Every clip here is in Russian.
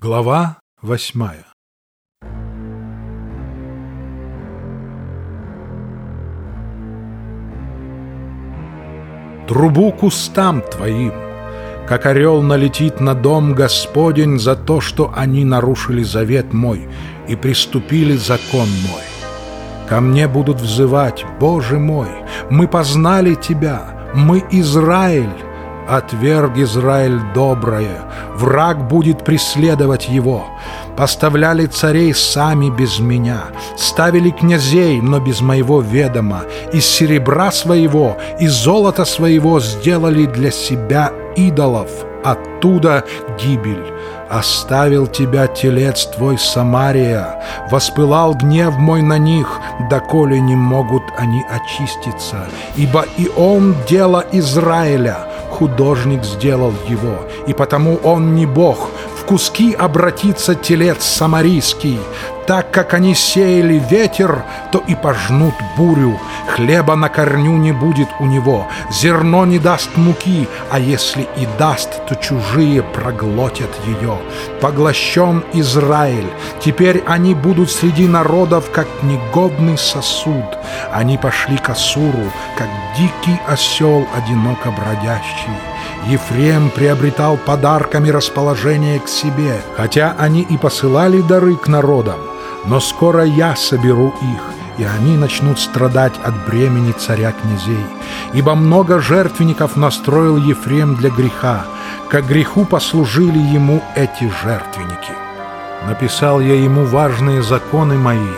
Глава восьмая Трубу кустам твоим, как орел налетит на дом Господень за то, что они нарушили завет мой и приступили закон мой. Ко мне будут взывать, Боже мой, мы познали Тебя, мы Израиль, Отверг Израиль доброе, враг будет преследовать его. Поставляли царей сами без меня, ставили князей, но без моего ведома. Из серебра своего, из золота своего сделали для себя идолов. Оттуда гибель. Оставил тебя телец твой Самария, Воспылал гнев мой на них, Доколе не могут они очиститься. Ибо и он дело Израиля, художник сделал его, и потому он не Бог. Куски обратится телец самарийский, так как они сеяли ветер, то и пожнут бурю. Хлеба на корню не будет у него, зерно не даст муки, а если и даст, то чужие проглотят ее. Поглощен Израиль, теперь они будут среди народов, как негодный сосуд. Они пошли к Асуру, как дикий осел, одиноко бродящий. Ефрем приобретал подарками расположение к себе, хотя они и посылали дары к народам. Но скоро я соберу их, и они начнут страдать от бремени царя князей. Ибо много жертвенников настроил Ефрем для греха, как греху послужили ему эти жертвенники. Написал я ему важные законы мои,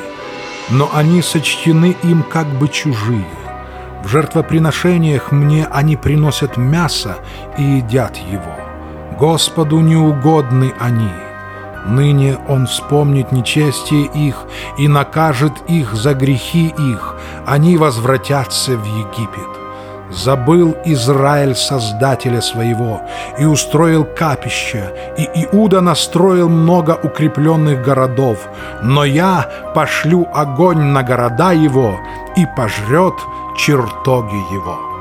но они сочтены им как бы чужие. В жертвоприношениях мне они приносят мясо и едят его. Господу неугодны они — Ныне Он вспомнит нечестие их и накажет их за грехи их, они возвратятся в Египет. Забыл Израиль Создателя своего и устроил капище, и Иуда настроил много укрепленных городов, но я пошлю огонь на города его и пожрет чертоги его».